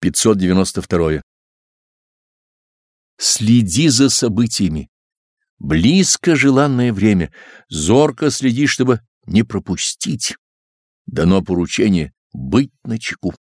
592. Следи за событиями. Близко желанное время. Зорко следи, чтобы не пропустить. Дано поручение быть начеку.